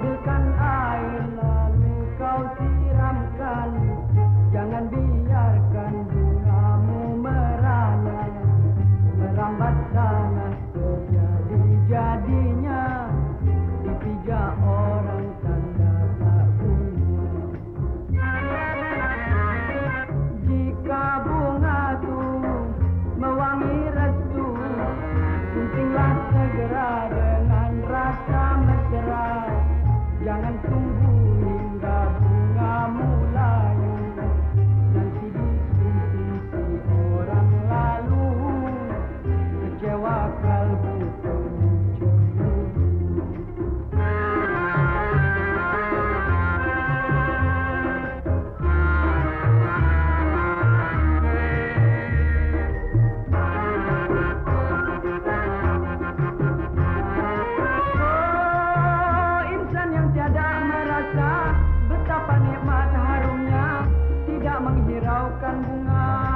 ஆண்டு கண் menghiraukan bunga.